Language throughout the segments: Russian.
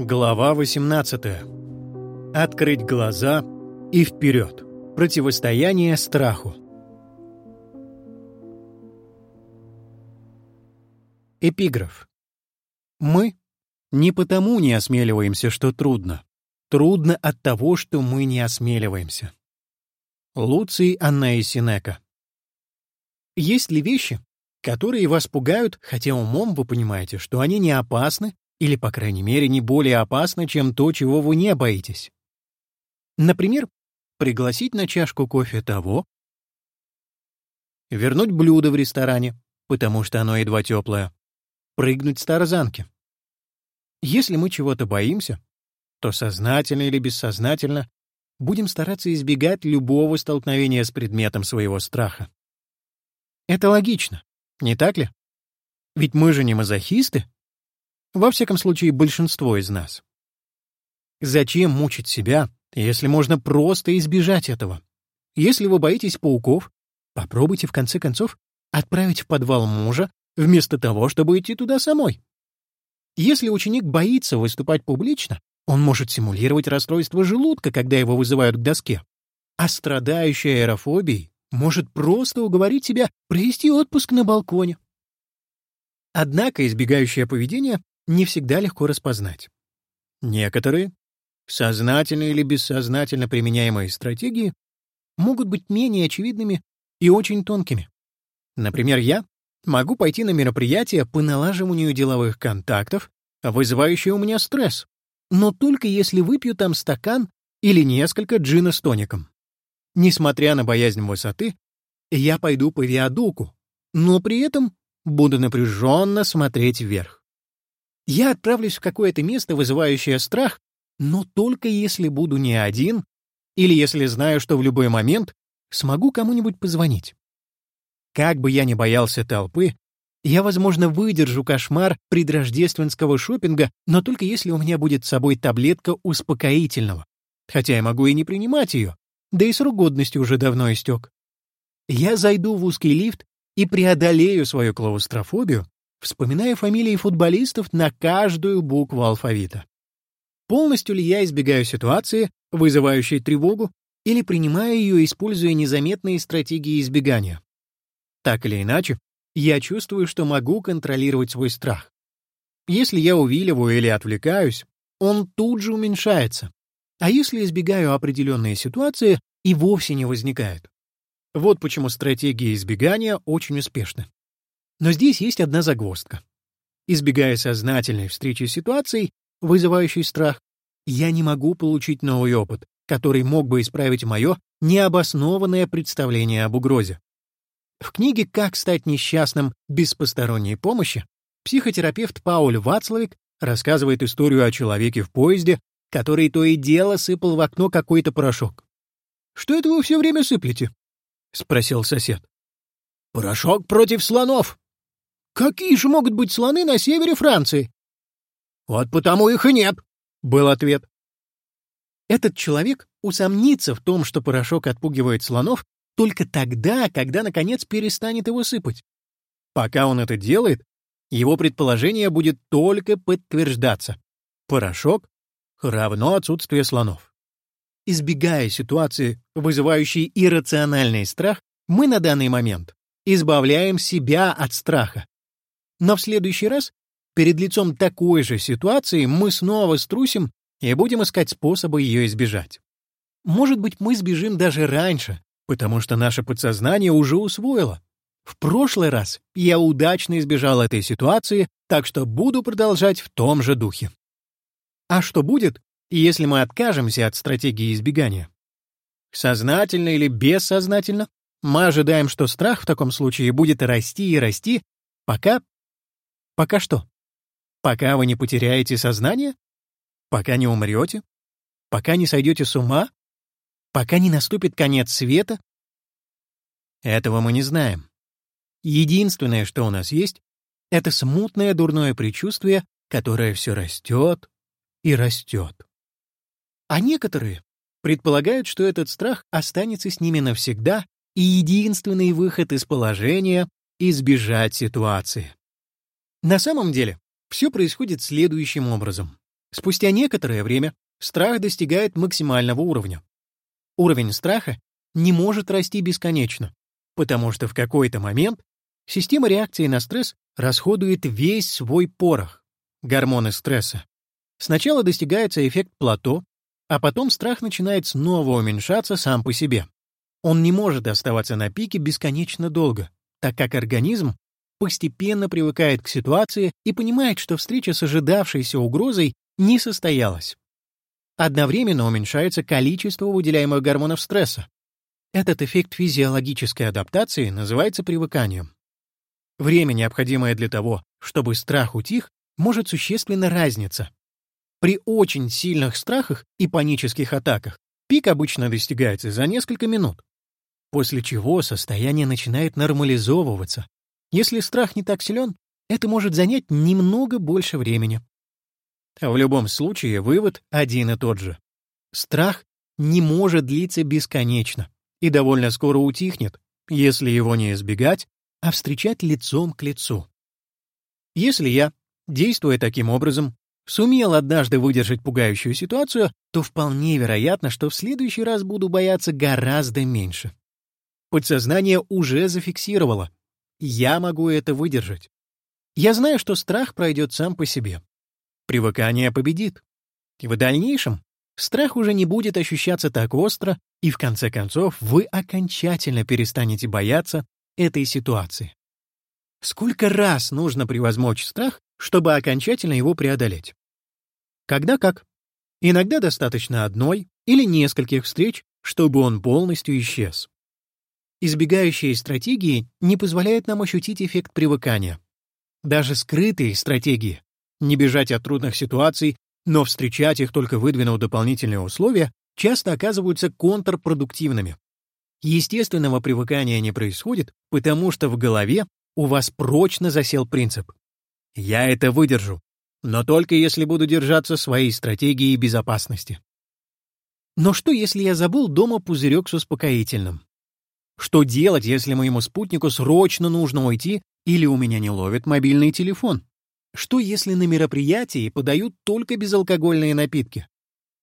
Глава 18. Открыть глаза и вперед. Противостояние страху. Эпиграф. Мы не потому не осмеливаемся, что трудно. Трудно от того, что мы не осмеливаемся. Луций Анна и Синека. Есть ли вещи, которые вас пугают, хотя умом вы понимаете, что они не опасны или, по крайней мере, не более опасны, чем то, чего вы не боитесь? Например, пригласить на чашку кофе того, вернуть блюдо в ресторане, потому что оно едва теплое, прыгнуть с тарзанки. Если мы чего-то боимся, то сознательно или бессознательно будем стараться избегать любого столкновения с предметом своего страха. Это логично, не так ли? Ведь мы же не мазохисты. Во всяком случае, большинство из нас. Зачем мучить себя, если можно просто избежать этого? Если вы боитесь пауков, попробуйте в конце концов отправить в подвал мужа вместо того, чтобы идти туда самой. Если ученик боится выступать публично, он может симулировать расстройство желудка, когда его вызывают к доске. А страдающий аэрофобией может просто уговорить себя провести отпуск на балконе. Однако избегающее поведение не всегда легко распознать. Некоторые, сознательно или бессознательно применяемые стратегии, могут быть менее очевидными и очень тонкими. Например, я могу пойти на мероприятие по налаживанию деловых контактов, вызывающее у меня стресс, но только если выпью там стакан или несколько джина с тоником. Несмотря на боязнь высоты, я пойду по виадуку, но при этом буду напряженно смотреть вверх. Я отправлюсь в какое-то место, вызывающее страх, но только если буду не один или если знаю, что в любой момент смогу кому-нибудь позвонить. Как бы я ни боялся толпы, я, возможно, выдержу кошмар предрождественского шопинга, но только если у меня будет с собой таблетка успокоительного. Хотя я могу и не принимать ее, да и срок годности уже давно истек. Я зайду в узкий лифт и преодолею свою клаустрофобию, вспоминая фамилии футболистов на каждую букву алфавита. Полностью ли я избегаю ситуации, вызывающей тревогу, или принимаю ее, используя незаметные стратегии избегания? Так или иначе, я чувствую, что могу контролировать свой страх. Если я увиливаю или отвлекаюсь, он тут же уменьшается. А если избегаю определенные ситуации, и вовсе не возникает. Вот почему стратегии избегания очень успешны. Но здесь есть одна загвоздка. Избегая сознательной встречи с ситуацией, вызывающей страх, я не могу получить новый опыт, который мог бы исправить мое необоснованное представление об угрозе. В книге «Как стать несчастным без посторонней помощи» психотерапевт Пауль Вацлавик рассказывает историю о человеке в поезде, который то и дело сыпал в окно какой-то порошок. «Что это вы все время сыплете?» — спросил сосед. «Порошок против слонов». «Какие же могут быть слоны на севере Франции?» «Вот потому их и нет», — был ответ. Этот человек усомнится в том, что порошок отпугивает слонов, только тогда, когда, наконец, перестанет его сыпать. Пока он это делает, его предположение будет только подтверждаться. Порошок равно отсутствие слонов. Избегая ситуации, вызывающей иррациональный страх, мы на данный момент избавляем себя от страха. Но в следующий раз, перед лицом такой же ситуации, мы снова струсим и будем искать способы ее избежать. Может быть, мы сбежим даже раньше, потому что наше подсознание уже усвоило. В прошлый раз я удачно избежал этой ситуации, так что буду продолжать в том же духе. А что будет, если мы откажемся от стратегии избегания? Сознательно или бессознательно, мы ожидаем, что страх в таком случае будет расти и расти, пока... Пока что? Пока вы не потеряете сознание? Пока не умрете? Пока не сойдете с ума? Пока не наступит конец света? Этого мы не знаем. Единственное, что у нас есть, это смутное дурное предчувствие, которое все растет и растет. А некоторые предполагают, что этот страх останется с ними навсегда, и единственный выход из положения — избежать ситуации. На самом деле, все происходит следующим образом. Спустя некоторое время страх достигает максимального уровня. Уровень страха не может расти бесконечно, потому что в какой-то момент система реакции на стресс расходует весь свой порох — гормоны стресса. Сначала достигается эффект плато, а потом страх начинает снова уменьшаться сам по себе. Он не может оставаться на пике бесконечно долго, так как организм постепенно привыкает к ситуации и понимает, что встреча с ожидавшейся угрозой не состоялась. Одновременно уменьшается количество выделяемых гормонов стресса. Этот эффект физиологической адаптации называется привыканием. Время, необходимое для того, чтобы страх утих, может существенно разниться. При очень сильных страхах и панических атаках пик обычно достигается за несколько минут, после чего состояние начинает нормализовываться. Если страх не так силен, это может занять немного больше времени. В любом случае вывод один и тот же. Страх не может длиться бесконечно и довольно скоро утихнет, если его не избегать, а встречать лицом к лицу. Если я, действуя таким образом, сумел однажды выдержать пугающую ситуацию, то вполне вероятно, что в следующий раз буду бояться гораздо меньше. Подсознание уже зафиксировало. Я могу это выдержать. Я знаю, что страх пройдет сам по себе. Привыкание победит. И в дальнейшем страх уже не будет ощущаться так остро, и в конце концов вы окончательно перестанете бояться этой ситуации. Сколько раз нужно превозмочь страх, чтобы окончательно его преодолеть? Когда как. Иногда достаточно одной или нескольких встреч, чтобы он полностью исчез. Избегающие стратегии не позволяют нам ощутить эффект привыкания. Даже скрытые стратегии — не бежать от трудных ситуаций, но встречать их только выдвинув дополнительные условия, часто оказываются контрпродуктивными. Естественного привыкания не происходит, потому что в голове у вас прочно засел принцип «я это выдержу», но только если буду держаться своей стратегии безопасности. Но что, если я забыл дома пузырек с успокоительным? Что делать, если моему спутнику срочно нужно уйти или у меня не ловит мобильный телефон? Что, если на мероприятии подают только безалкогольные напитки?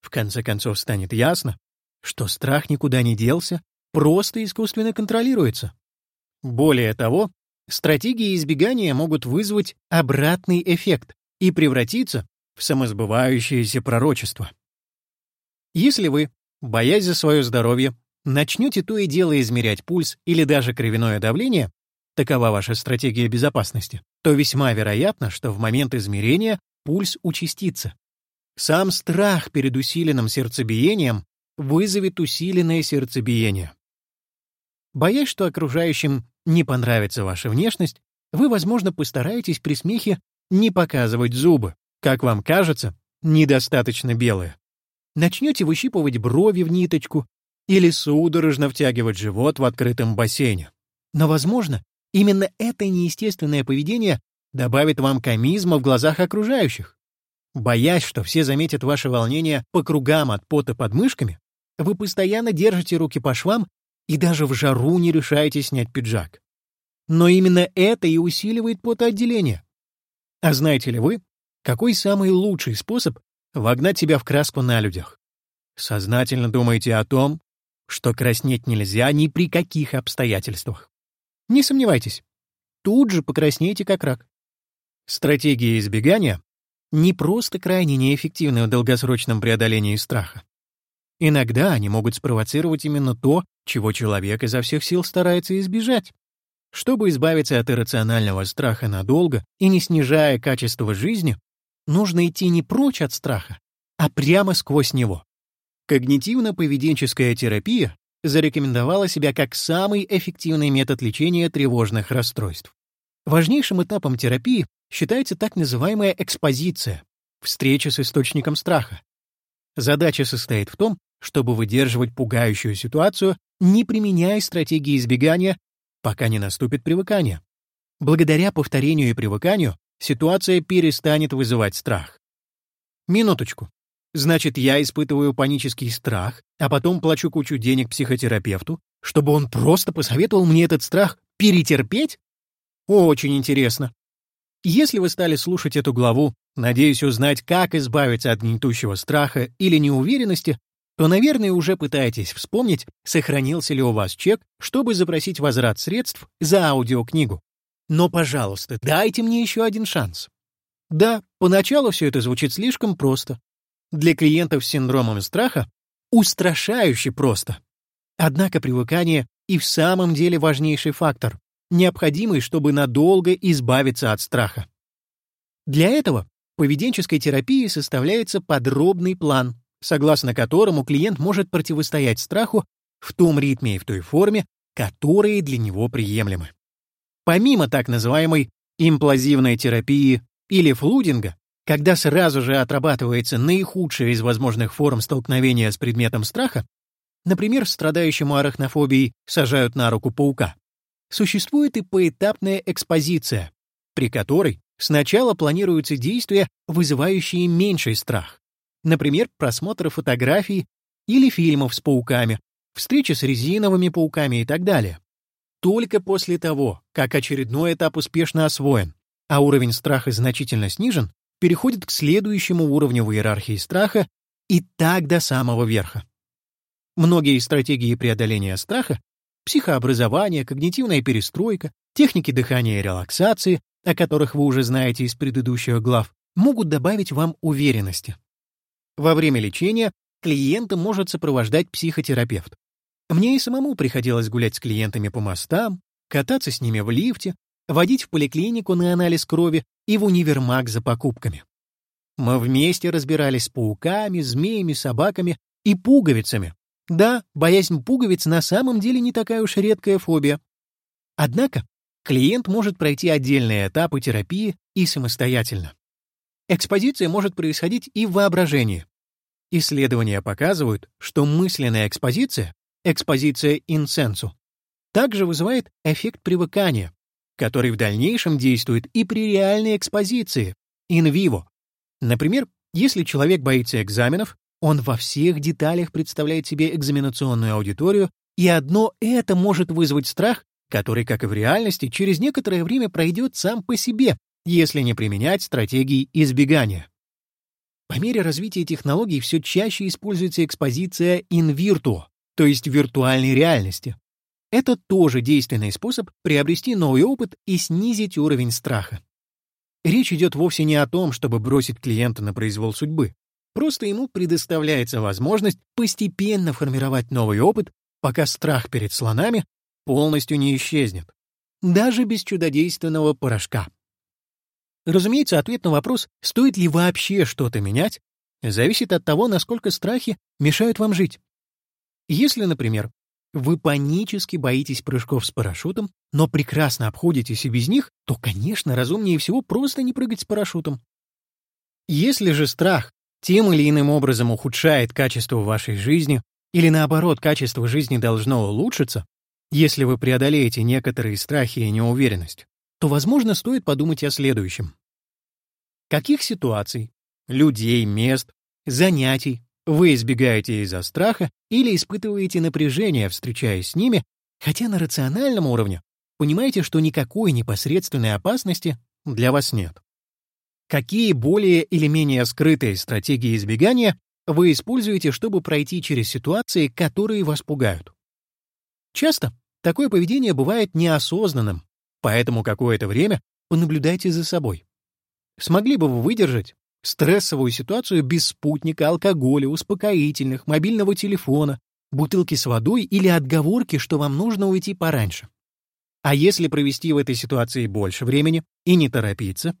В конце концов станет ясно, что страх никуда не делся, просто искусственно контролируется. Более того, стратегии избегания могут вызвать обратный эффект и превратиться в самосбывающееся пророчество. Если вы, боясь за свое здоровье, начнете то и дело измерять пульс или даже кровяное давление, такова ваша стратегия безопасности, то весьма вероятно, что в момент измерения пульс участится. Сам страх перед усиленным сердцебиением вызовет усиленное сердцебиение. Боясь, что окружающим не понравится ваша внешность, вы, возможно, постараетесь при смехе не показывать зубы, как вам кажется, недостаточно белые. Начнете выщипывать брови в ниточку или судорожно втягивать живот в открытом бассейне. Но, возможно, именно это неестественное поведение добавит вам комизма в глазах окружающих. Боясь, что все заметят ваше волнение по кругам от пота под мышками, вы постоянно держите руки по швам и даже в жару не решаете снять пиджак. Но именно это и усиливает потоотделение. А знаете ли вы, какой самый лучший способ вогнать себя в краску на людях? Сознательно думайте о том, что краснеть нельзя ни при каких обстоятельствах. Не сомневайтесь, тут же покраснеете как рак. Стратегия избегания не просто крайне неэффективны в долгосрочном преодолении страха. Иногда они могут спровоцировать именно то, чего человек изо всех сил старается избежать. Чтобы избавиться от иррационального страха надолго и не снижая качество жизни, нужно идти не прочь от страха, а прямо сквозь него. Когнитивно-поведенческая терапия зарекомендовала себя как самый эффективный метод лечения тревожных расстройств. Важнейшим этапом терапии считается так называемая экспозиция — встреча с источником страха. Задача состоит в том, чтобы выдерживать пугающую ситуацию, не применяя стратегии избегания, пока не наступит привыкание. Благодаря повторению и привыканию ситуация перестанет вызывать страх. Минуточку. Значит, я испытываю панический страх, а потом плачу кучу денег психотерапевту, чтобы он просто посоветовал мне этот страх перетерпеть? Очень интересно. Если вы стали слушать эту главу, надеясь узнать, как избавиться от гнетущего страха или неуверенности, то, наверное, уже пытаетесь вспомнить, сохранился ли у вас чек, чтобы запросить возврат средств за аудиокнигу. Но, пожалуйста, дайте мне еще один шанс. Да, поначалу все это звучит слишком просто. Для клиентов с синдромом страха устрашающе просто. Однако привыкание и в самом деле важнейший фактор, необходимый, чтобы надолго избавиться от страха. Для этого поведенческой терапии составляется подробный план, согласно которому клиент может противостоять страху в том ритме и в той форме, которые для него приемлемы. Помимо так называемой имплазивной терапии или флудинга, когда сразу же отрабатывается наихудшая из возможных форм столкновения с предметом страха, например, страдающему арахнофобией сажают на руку паука, существует и поэтапная экспозиция, при которой сначала планируются действия, вызывающие меньший страх. Например, просмотр фотографий или фильмов с пауками, встречи с резиновыми пауками и так далее. Только после того, как очередной этап успешно освоен, а уровень страха значительно снижен, переходит к следующему уровню в иерархии страха и так до самого верха. Многие стратегии преодоления страха психообразование, когнитивная перестройка, техники дыхания и релаксации, о которых вы уже знаете из предыдущих глав, могут добавить вам уверенности. Во время лечения клиента может сопровождать психотерапевт. Мне и самому приходилось гулять с клиентами по мостам, кататься с ними в лифте, водить в поликлинику на анализ крови и в универмаг за покупками. Мы вместе разбирались с пауками, змеями, собаками и пуговицами. Да, боязнь пуговиц на самом деле не такая уж редкая фобия. Однако клиент может пройти отдельные этапы терапии и самостоятельно. Экспозиция может происходить и в воображении. Исследования показывают, что мысленная экспозиция, экспозиция инсенсу, также вызывает эффект привыкания, который в дальнейшем действует и при реальной экспозиции, in vivo. Например, если человек боится экзаменов, он во всех деталях представляет себе экзаменационную аудиторию, и одно это может вызвать страх, который, как и в реальности, через некоторое время пройдет сам по себе, если не применять стратегии избегания. По мере развития технологий все чаще используется экспозиция in virtuo, то есть в виртуальной реальности. Это тоже действенный способ приобрести новый опыт и снизить уровень страха. Речь идет вовсе не о том, чтобы бросить клиента на произвол судьбы. Просто ему предоставляется возможность постепенно формировать новый опыт, пока страх перед слонами полностью не исчезнет. Даже без чудодейственного порошка. Разумеется, ответ на вопрос, стоит ли вообще что-то менять, зависит от того, насколько страхи мешают вам жить. Если, например, вы панически боитесь прыжков с парашютом, но прекрасно обходитесь и без них, то, конечно, разумнее всего просто не прыгать с парашютом. Если же страх тем или иным образом ухудшает качество вашей жизни, или наоборот, качество жизни должно улучшиться, если вы преодолеете некоторые страхи и неуверенность, то, возможно, стоит подумать о следующем. Каких ситуаций, людей, мест, занятий вы избегаете из-за страха или испытываете напряжение, встречаясь с ними, хотя на рациональном уровне понимаете, что никакой непосредственной опасности для вас нет? Какие более или менее скрытые стратегии избегания вы используете, чтобы пройти через ситуации, которые вас пугают? Часто такое поведение бывает неосознанным, поэтому какое-то время понаблюдайте за собой. Смогли бы вы выдержать стрессовую ситуацию без спутника, алкоголя, успокоительных, мобильного телефона, бутылки с водой или отговорки, что вам нужно уйти пораньше? А если провести в этой ситуации больше времени и не торопиться?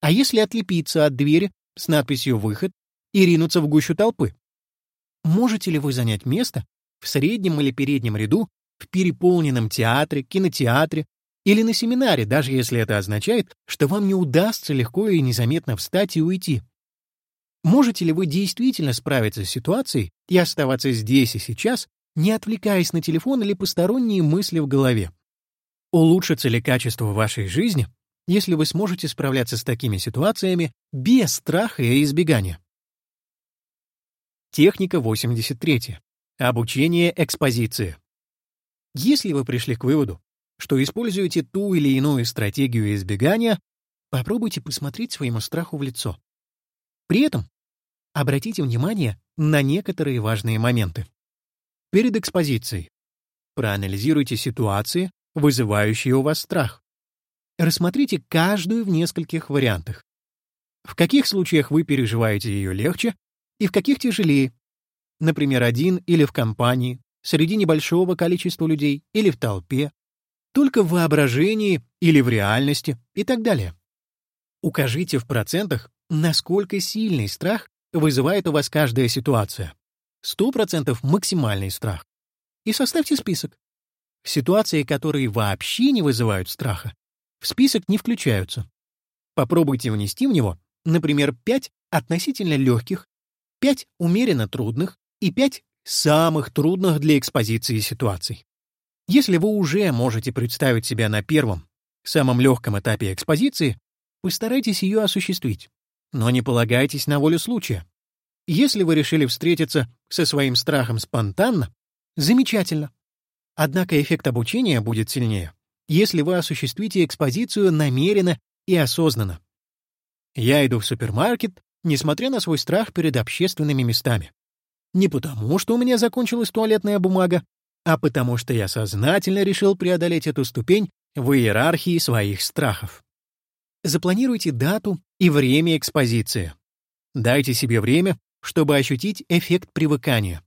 А если отлепиться от двери с надписью «Выход» и ринуться в гущу толпы? Можете ли вы занять место в среднем или переднем ряду в переполненном театре, кинотеатре или на семинаре, даже если это означает, что вам не удастся легко и незаметно встать и уйти? Можете ли вы действительно справиться с ситуацией и оставаться здесь и сейчас, не отвлекаясь на телефон или посторонние мысли в голове? Улучшится ли качество вашей жизни, если вы сможете справляться с такими ситуациями без страха и избегания? Техника 83. Обучение экспозиции. Если вы пришли к выводу, что используете ту или иную стратегию избегания, Попробуйте посмотреть своему страху в лицо. При этом обратите внимание на некоторые важные моменты. Перед экспозицией проанализируйте ситуации, вызывающие у вас страх. Рассмотрите каждую в нескольких вариантах. В каких случаях вы переживаете ее легче и в каких тяжелее. Например, один или в компании, среди небольшого количества людей или в толпе, только в воображении или в реальности и так далее. Укажите в процентах, насколько сильный страх вызывает у вас каждая ситуация. 100% максимальный страх. И составьте список. Ситуации, которые вообще не вызывают страха, в список не включаются. Попробуйте внести в него, например, 5 относительно легких, 5 умеренно трудных и 5 самых трудных для экспозиции ситуаций. Если вы уже можете представить себя на первом, самом легком этапе экспозиции, постарайтесь ее осуществить, но не полагайтесь на волю случая. Если вы решили встретиться со своим страхом спонтанно, замечательно. Однако эффект обучения будет сильнее, если вы осуществите экспозицию намеренно и осознанно. Я иду в супермаркет, несмотря на свой страх перед общественными местами. Не потому, что у меня закончилась туалетная бумага, а потому что я сознательно решил преодолеть эту ступень в иерархии своих страхов. Запланируйте дату и время экспозиции. Дайте себе время, чтобы ощутить эффект привыкания.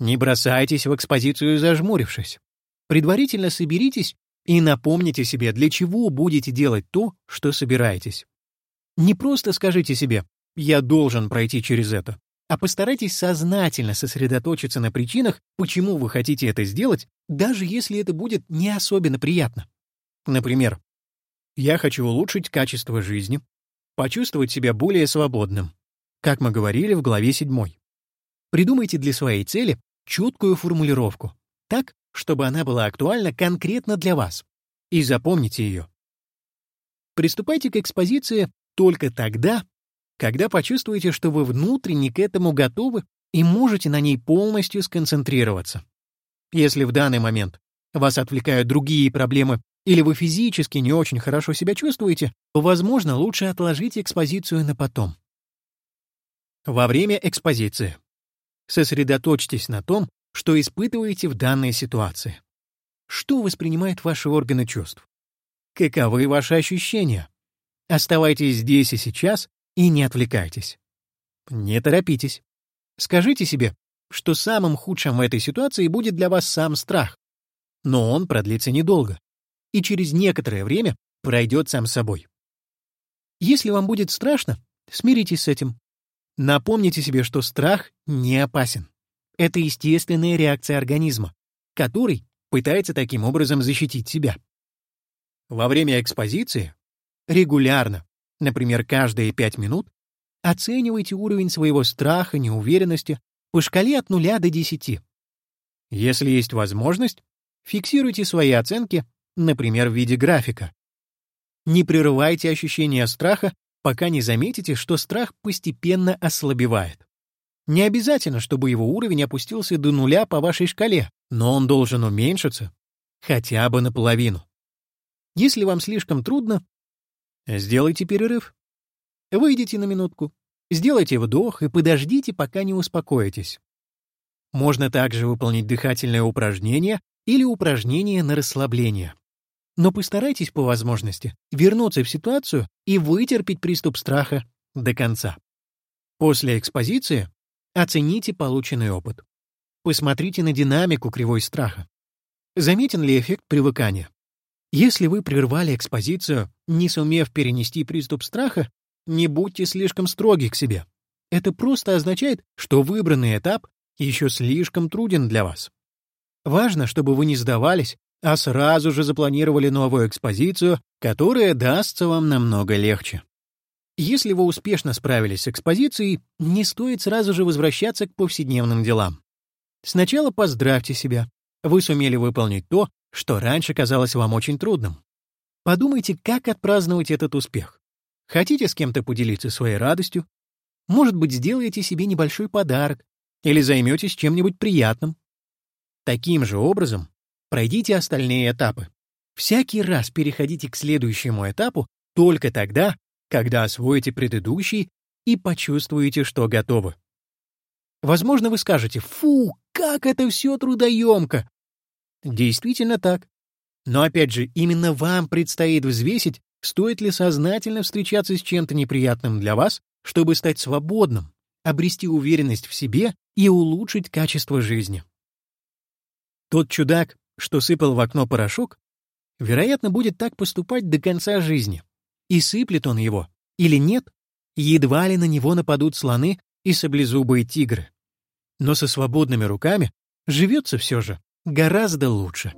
Не бросайтесь в экспозицию, зажмурившись. Предварительно соберитесь и напомните себе, для чего будете делать то, что собираетесь. Не просто скажите себе «я должен пройти через это», а постарайтесь сознательно сосредоточиться на причинах, почему вы хотите это сделать, даже если это будет не особенно приятно. Например, я хочу улучшить качество жизни, почувствовать себя более свободным, как мы говорили в главе 7. Придумайте для своей цели четкую формулировку, так, чтобы она была актуальна конкретно для вас, и запомните ее. Приступайте к экспозиции только тогда, когда почувствуете, что вы внутренне к этому готовы и можете на ней полностью сконцентрироваться. Если в данный момент вас отвлекают другие проблемы или вы физически не очень хорошо себя чувствуете, то, возможно, лучше отложить экспозицию на потом. Во время экспозиции сосредоточьтесь на том, что испытываете в данной ситуации. Что воспринимают ваши органы чувств? Каковы ваши ощущения? Оставайтесь здесь и сейчас и не отвлекайтесь. Не торопитесь. Скажите себе, что самым худшим в этой ситуации будет для вас сам страх. Но он продлится недолго. И через некоторое время пройдет сам собой. Если вам будет страшно, смиритесь с этим. Напомните себе, что страх не опасен. Это естественная реакция организма, который пытается таким образом защитить себя. Во время экспозиции регулярно например, каждые пять минут, оценивайте уровень своего страха, неуверенности по шкале от 0 до 10. Если есть возможность, фиксируйте свои оценки, например, в виде графика. Не прерывайте ощущение страха, пока не заметите, что страх постепенно ослабевает. Не обязательно, чтобы его уровень опустился до нуля по вашей шкале, но он должен уменьшиться хотя бы наполовину. Если вам слишком трудно, Сделайте перерыв. Выйдите на минутку, сделайте вдох и подождите, пока не успокоитесь. Можно также выполнить дыхательное упражнение или упражнение на расслабление. Но постарайтесь по возможности вернуться в ситуацию и вытерпеть приступ страха до конца. После экспозиции оцените полученный опыт. Посмотрите на динамику кривой страха. Заметен ли эффект привыкания? Если вы прервали экспозицию, не сумев перенести приступ страха, не будьте слишком строги к себе. Это просто означает, что выбранный этап еще слишком труден для вас. Важно, чтобы вы не сдавались, а сразу же запланировали новую экспозицию, которая дастся вам намного легче. Если вы успешно справились с экспозицией, не стоит сразу же возвращаться к повседневным делам. Сначала поздравьте себя. Вы сумели выполнить то, что раньше казалось вам очень трудным. Подумайте, как отпраздновать этот успех. Хотите с кем-то поделиться своей радостью? Может быть, сделаете себе небольшой подарок или займетесь чем-нибудь приятным. Таким же образом пройдите остальные этапы. Всякий раз переходите к следующему этапу только тогда, когда освоите предыдущий и почувствуете, что готовы. Возможно, вы скажете «Фу, как это все трудоемко!» Действительно так. Но опять же, именно вам предстоит взвесить, стоит ли сознательно встречаться с чем-то неприятным для вас, чтобы стать свободным, обрести уверенность в себе и улучшить качество жизни. Тот чудак, что сыпал в окно порошок, вероятно, будет так поступать до конца жизни. И сыплет он его или нет, едва ли на него нападут слоны и саблезубые тигры. Но со свободными руками живется все же гораздо лучше.